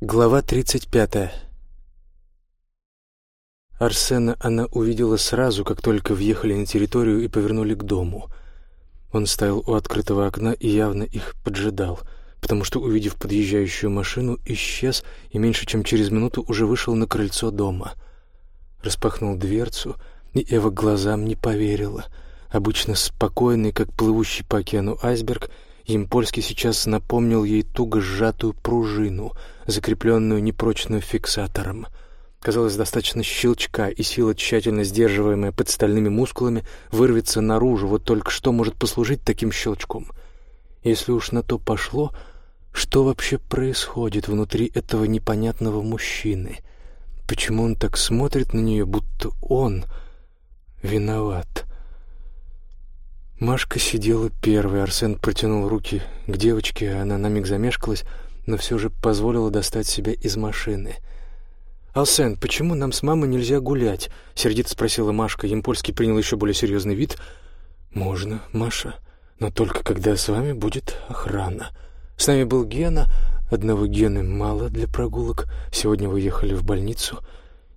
Глава 35. Арсена она увидела сразу, как только въехали на территорию и повернули к дому. Он стоял у открытого окна и явно их поджидал, потому что, увидев подъезжающую машину, исчез и меньше чем через минуту уже вышел на крыльцо дома. Распахнул дверцу, и Эва глазам не поверила. Обычно спокойный, как плывущий по океану айсберг — Емпольский сейчас напомнил ей туго сжатую пружину, закрепленную непрочным фиксатором. Казалось, достаточно щелчка, и сила, тщательно сдерживаемая под стальными мускулами, вырвется наружу. Вот только что может послужить таким щелчком? Если уж на то пошло, что вообще происходит внутри этого непонятного мужчины? Почему он так смотрит на нее, будто он виноват?» Машка сидела первой. Арсен протянул руки к девочке, она на миг замешкалась, но все же позволила достать себя из машины. «Алсен, почему нам с мамой нельзя гулять?» — сердито спросила Машка. Емпольский принял еще более серьезный вид. «Можно, Маша, но только когда с вами будет охрана. С нами был Гена, одного Гены мало для прогулок. Сегодня вы ехали в больницу.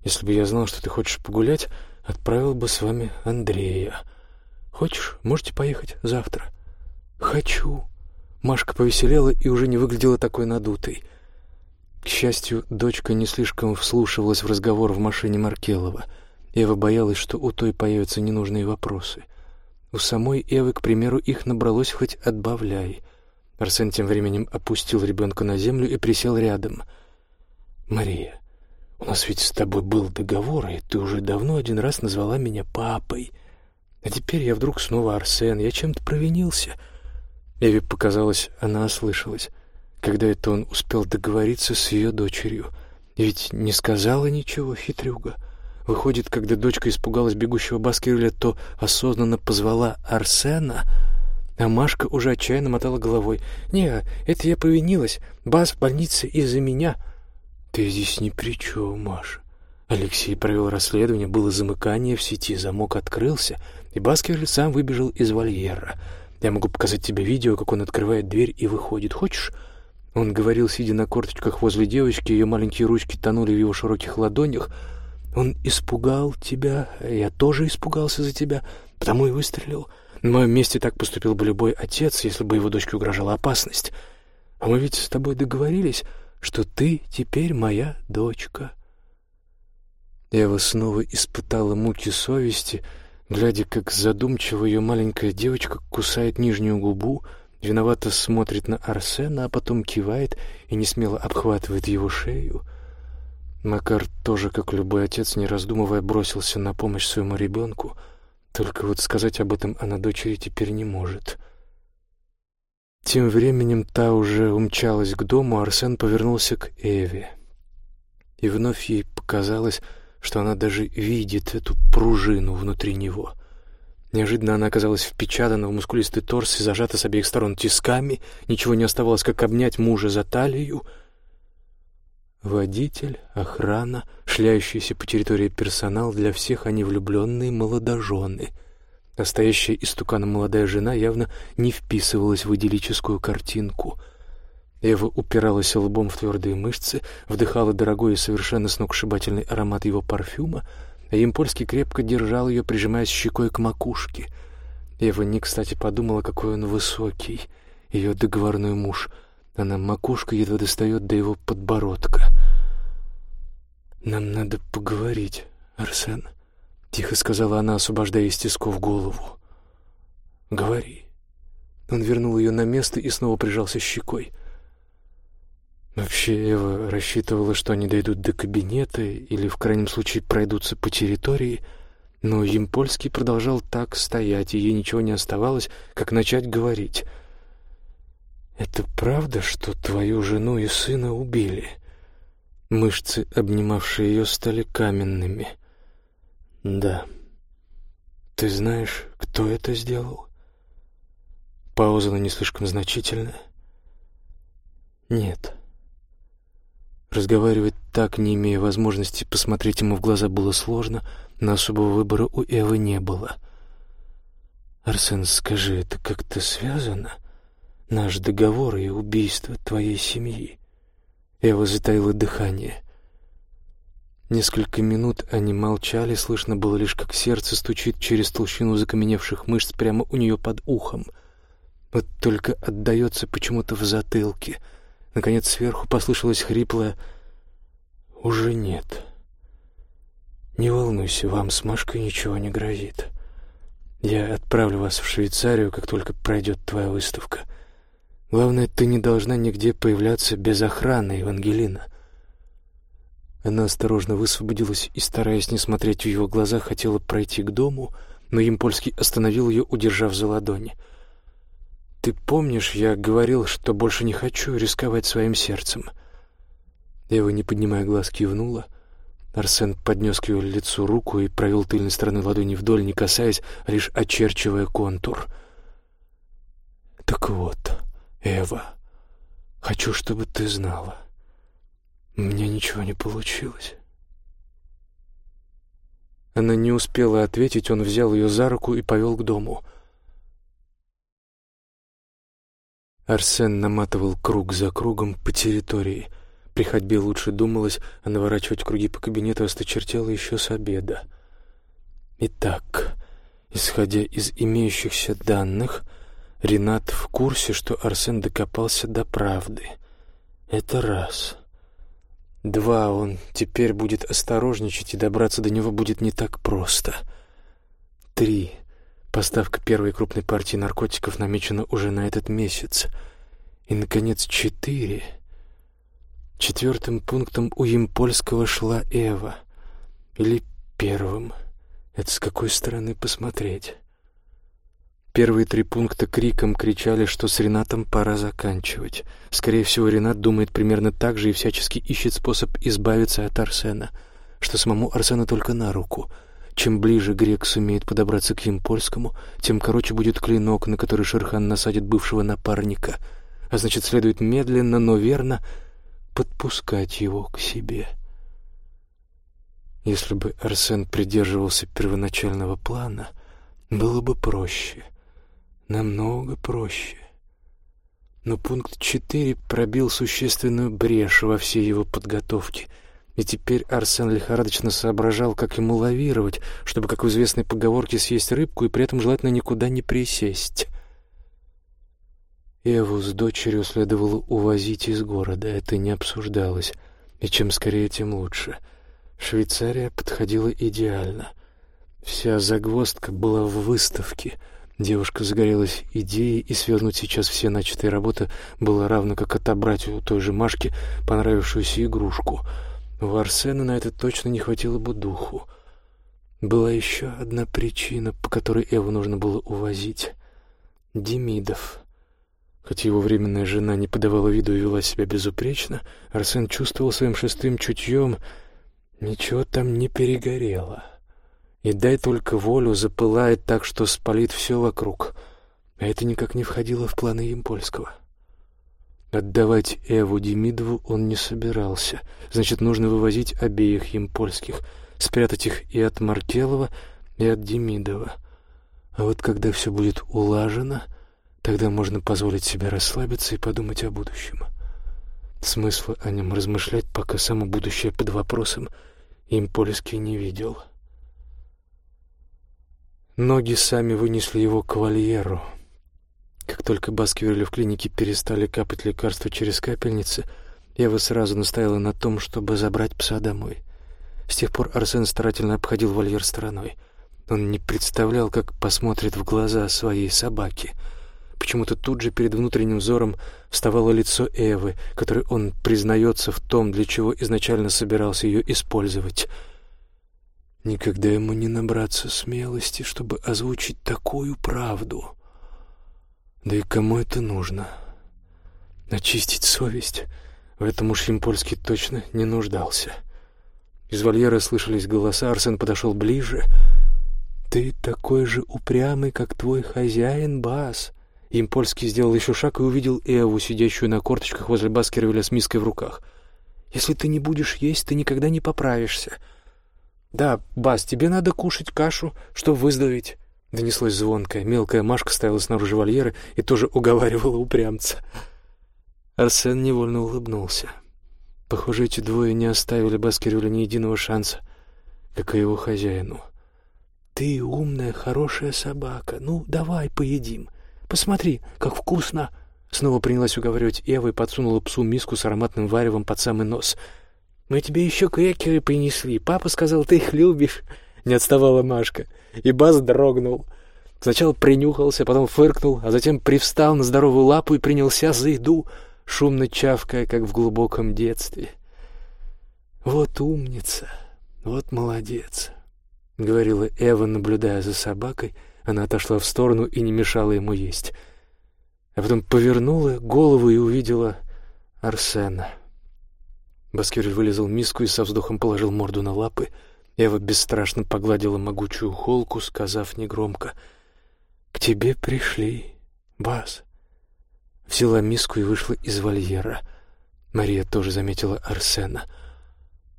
Если бы я знал, что ты хочешь погулять, отправил бы с вами Андрея». Хочешь, можете поехать завтра?» «Хочу». Машка повеселела и уже не выглядела такой надутой. К счастью, дочка не слишком вслушивалась в разговор в машине Маркелова. Эва боялась, что у той появятся ненужные вопросы. У самой Эвы, к примеру, их набралось хоть отбавляй. Арсен тем временем опустил ребенка на землю и присел рядом. «Мария, у нас ведь с тобой был договор, и ты уже давно один раз назвала меня папой». А теперь я вдруг снова Арсен. Я чем-то провинился. Эви показалось, она ослышалась. Когда это он успел договориться с ее дочерью? Ведь не сказала ничего, хитрюга. Выходит, когда дочка испугалась бегущего Баскервилля, то осознанно позвала Арсена, а Машка уже отчаянно мотала головой. «Не, это я провинилась. Бас в больнице из-за меня». «Ты здесь ни при чем, Маша. Алексей провел расследование, было замыкание в сети, замок открылся, и Баскервиль сам выбежал из вольера. Я могу показать тебе видео, как он открывает дверь и выходит. Хочешь?» Он говорил, сидя на корточках возле девочки, ее маленькие ручки тонули в его широких ладонях. «Он испугал тебя, я тоже испугался за тебя, потому и выстрелил. На моем месте так поступил бы любой отец, если бы его дочке угрожала опасность. А мы ведь с тобой договорились, что ты теперь моя дочка». Ева снова испытала муки совести, глядя, как задумчиво ее маленькая девочка кусает нижнюю губу, виновато смотрит на Арсена, а потом кивает и несмело обхватывает его шею. Макар тоже, как любой отец, не раздумывая, бросился на помощь своему ребенку, только вот сказать об этом она дочери теперь не может. Тем временем та уже умчалась к дому, а Арсен повернулся к Эве. И вновь ей показалось, что она даже видит эту пружину внутри него. Неожиданно она оказалась впечатана в мускулистый торс и зажата с обеих сторон тисками. Ничего не оставалось, как обнять мужа за талию. Водитель, охрана, шляющийся по территории персонал, для всех они влюбленные молодожены. Настоящая истукана молодая жена явно не вписывалась в идиллическую картинку — Эва упиралась лбом в твердые мышцы, вдыхала дорогой и совершенно сногсшибательный аромат его парфюма, а Емпольский крепко держал ее, прижимаясь щекой к макушке. Эва не кстати подумала, какой он высокий, ее договорной муж. Она макушка едва достает до его подбородка. «Нам надо поговорить, Арсен», — тихо сказала она, освобождая из тисков голову. «Говори». Он вернул ее на место и снова прижался щекой — Вообще Эва рассчитывала, что они дойдут до кабинета или в крайнем случае пройдутся по территории, но Емпольский продолжал так стоять, и ей ничего не оставалось, как начать говорить. «Это правда, что твою жену и сына убили?» Мышцы, обнимавшие ее, стали каменными. «Да. Ты знаешь, кто это сделал?» Пауза, но не слишком значительная. «Нет». Разговаривать так, не имея возможности посмотреть ему в глаза, было сложно, но особого выбора у Эвы не было. «Арсен, скажи, это как-то связано? Наш договор и убийство твоей семьи?» Эва затаила дыхание. Несколько минут они молчали, слышно было лишь, как сердце стучит через толщину закаменевших мышц прямо у нее под ухом. Вот только отдается почему-то в затылке. Наконец сверху послышалось хриплое «Уже нет». «Не волнуйся, вам с Машкой ничего не грозит. Я отправлю вас в Швейцарию, как только пройдет твоя выставка. Главное, ты не должна нигде появляться без охраны, Евангелина». Она осторожно высвободилась и, стараясь не смотреть в его глаза, хотела пройти к дому, но Импольский остановил ее, удержав за ладони. «Ты помнишь, я говорил, что больше не хочу рисковать своим сердцем?» Ева, не поднимая глаз, кивнула — Арсен поднес к ее лицу руку и провел тыльной стороной ладони вдоль, не касаясь, лишь очерчивая контур. «Так вот, Эва, хочу, чтобы ты знала. У меня ничего не получилось». Она не успела ответить, он взял ее за руку и повел к дому. Арсен наматывал круг за кругом по территории — при ходьбе лучше думалось, а наворачивать круги по кабинету осточертело еще с обеда. Итак, исходя из имеющихся данных, Ренат в курсе, что Арсен докопался до правды. Это раз. Два, он теперь будет осторожничать, и добраться до него будет не так просто. Три. Поставка первой крупной партии наркотиков намечена уже на этот месяц. И, наконец, четыре. Четвертым пунктом у Емпольского шла Эва. Или первым. Это с какой стороны посмотреть? Первые три пункта криком кричали, что с Ренатом пора заканчивать. Скорее всего, Ренат думает примерно так же и всячески ищет способ избавиться от Арсена, что самому Арсену только на руку. Чем ближе грек сумеет подобраться к Емпольскому, тем короче будет клинок, на который Шерхан насадит бывшего напарника. А значит, следует медленно, но верно — подпускать его к себе. Если бы Арсен придерживался первоначального плана, было бы проще, намного проще. Но пункт 4 пробил существенную брешь во всей его подготовке, и теперь Арсен лихорадочно соображал, как ему лавировать, чтобы, как в известной поговорке, съесть рыбку и при этом желательно никуда не присесть. Еву с дочерью следовало увозить из города, это не обсуждалось, и чем скорее, тем лучше. Швейцария подходила идеально. Вся загвоздка была в выставке. Девушка загорелась идеей, и свернуть сейчас все начатые работы было равно как отобрать у той же Машки понравившуюся игрушку. У Арсена на это точно не хватило бы духу. Была еще одна причина, по которой Эву нужно было увозить. Демидов. Хоть его временная жена не подавала виду и вела себя безупречно, Арсен чувствовал своим шестым чутьем, ничего там не перегорело. И дай только волю, запылает так, что спалит все вокруг. А это никак не входило в планы Емпольского. Отдавать Эву Демидову он не собирался. Значит, нужно вывозить обеих Емпольских, спрятать их и от Маркелова, и от Демидова. А вот когда все будет улажено Тогда можно позволить себе расслабиться и подумать о будущем. Смысла о нем размышлять, пока само будущее под вопросом, им Польский не видел. Ноги сами вынесли его к вольеру. Как только Баскервилли в клинике перестали капать лекарства через капельницы, Ева сразу настояла на том, чтобы забрать пса домой. С тех пор Арсен старательно обходил вольер стороной. Он не представлял, как посмотрит в глаза своей собаке — Почему-то тут же перед внутренним взором вставало лицо Эвы, которой он признается в том, для чего изначально собирался ее использовать. Никогда ему не набраться смелости, чтобы озвучить такую правду. Да и кому это нужно? Очистить совесть? В этом уж Емпольский точно не нуждался. Из вольера слышались голоса, Арсен подошел ближе. «Ты такой же упрямый, как твой хозяин, Бас. Импольский сделал еще шаг и увидел Эву, сидящую на корточках возле Баскервилля с миской в руках. «Если ты не будешь есть, ты никогда не поправишься». «Да, Бас, тебе надо кушать кашу, чтобы выздороветь», — донеслось звонкое. Мелкая Машка стояла снаружи вольера и тоже уговаривала упрямца. Арсен невольно улыбнулся. Похоже, эти двое не оставили Баскервилля ни единого шанса, как и его хозяину. «Ты умная, хорошая собака. Ну, давай поедим. Посмотри, как вкусно!» Снова принялась уговаривать Ева и подсунула псу миску с ароматным варевом под самый нос. «Мы тебе еще крекеры принесли. Папа сказал, ты их любишь». Не отставала Машка. И Бас дрогнул. Сначала принюхался, потом фыркнул, а затем привстал на здоровую лапу и принялся за еду, шумно чавкая, как в глубоком детстве. «Вот умница, вот молодец», — говорила Эва, наблюдая за собакой. Она отошла в сторону и не мешала ему есть. А потом повернула голову и увидела Арсена. Баскервиль вылезал миску и со вздохом положил морду на лапы. Эва бесстрашно погладила могучую холку, сказав негромко — «К тебе пришли, Баз». Взяла миску и вышла из вольера. Мария тоже заметила Арсена.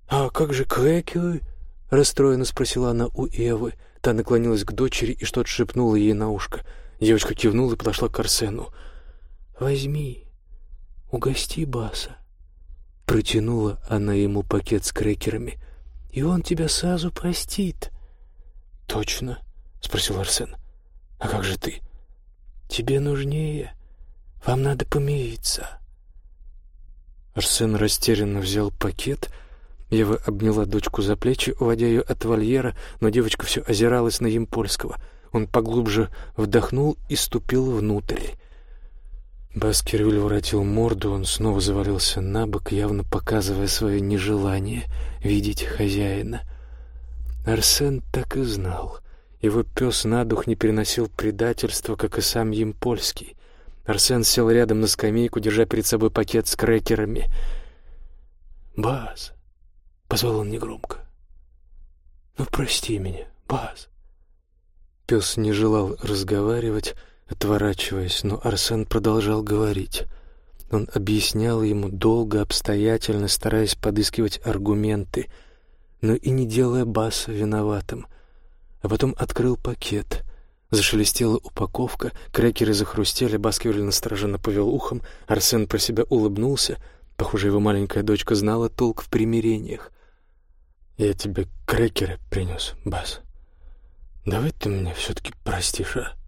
«А как же Квекелы?» — расстроенно спросила она у Эвы. Та наклонилась к дочери и что-то шепнула ей на ушко. Девочка кивнула и подошла к Арсену. «Возьми, угости Баса». Протянула она ему пакет с крекерами. «И он тебя сразу простит». «Точно?» — спросил Арсен. А как же ты? Тебе нужнее. Вам надо помириться. Арсен растерянно взял пакет. Ева обняла дочку за плечи, уводя ее от вольера, но девочка все озиралась на Емпольского. Он поглубже вдохнул и ступил внутрь. Баскервиль воротил морду, он снова завалился на бок, явно показывая свое нежелание видеть хозяина. Арсен так и знал — его пес на дух не переносил предательства, как и сам Емпольский. Арсен сел рядом на скамейку, держа перед собой пакет с крекерами. «Баз!» — позвал он негромко. «Ну, прости меня, Баз!» Пес не желал разговаривать, отворачиваясь, но Арсен продолжал говорить. Он объяснял ему долго, обстоятельно, стараясь подыскивать аргументы, но и не делая Баса виноватым — а потом открыл пакет. Зашелестела упаковка, крекеры захрустели, Баскервиль настороженно повел ухом, Арсен про себя улыбнулся. Похоже, его маленькая дочка знала толк в примирениях. «Я тебе крекеры принес, Бас. Давай ты меня все-таки простишь, а?»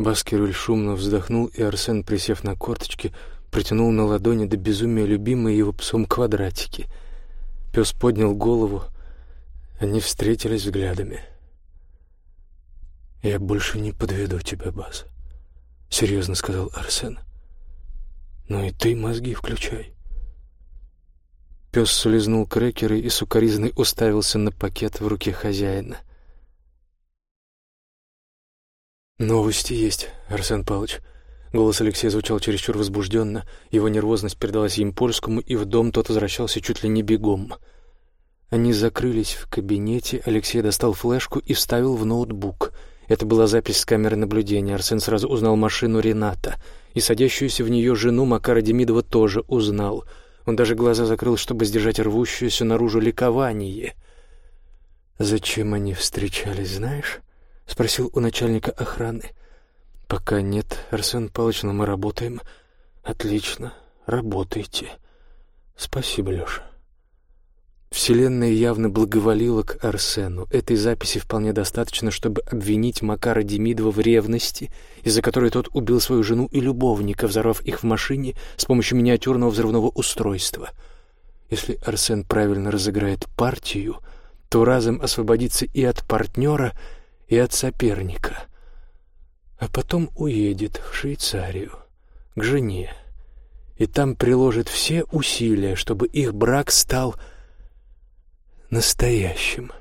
Баскервиль шумно вздохнул, и Арсен, присев на корточки, протянул на ладони до безумия любимые его псом квадратики. Пес поднял голову, они встретились взглядами. «Я больше не подведу тебя, Баз», — серьезно сказал Арсен. «Ну и ты мозги включай». Пес слезнул крекеры и сукоризный уставился на пакет в руке хозяина. «Новости есть, Арсен Павлович». Голос Алексея звучал чересчур возбужденно, его нервозность передалась им польскому, и в дом тот возвращался чуть ли не бегом — они закрылись в кабинете, Алексей достал флешку и вставил в ноутбук. Это была запись с камеры наблюдения. Арсен сразу узнал машину Рената. И садящуюся в нее жену Макара Демидова тоже узнал. Он даже глаза закрыл, чтобы сдержать рвущееся наружу ликование. «Зачем они встречались, знаешь?» — спросил у начальника охраны. «Пока нет, Арсен Павлович, но мы работаем». «Отлично, работайте». «Спасибо, Леша». Вселенная явно благоволила к Арсену. Этой записи вполне достаточно, чтобы обвинить Макара Демидова в ревности, из-за которой тот убил свою жену и любовника, взорвав их в машине с помощью миниатюрного взрывного устройства. Если Арсен правильно разыграет партию, то разом освободится и от партнера, и от соперника. А потом уедет в Швейцарию, к жене, и там приложит все усилия, чтобы их брак стал настоящим.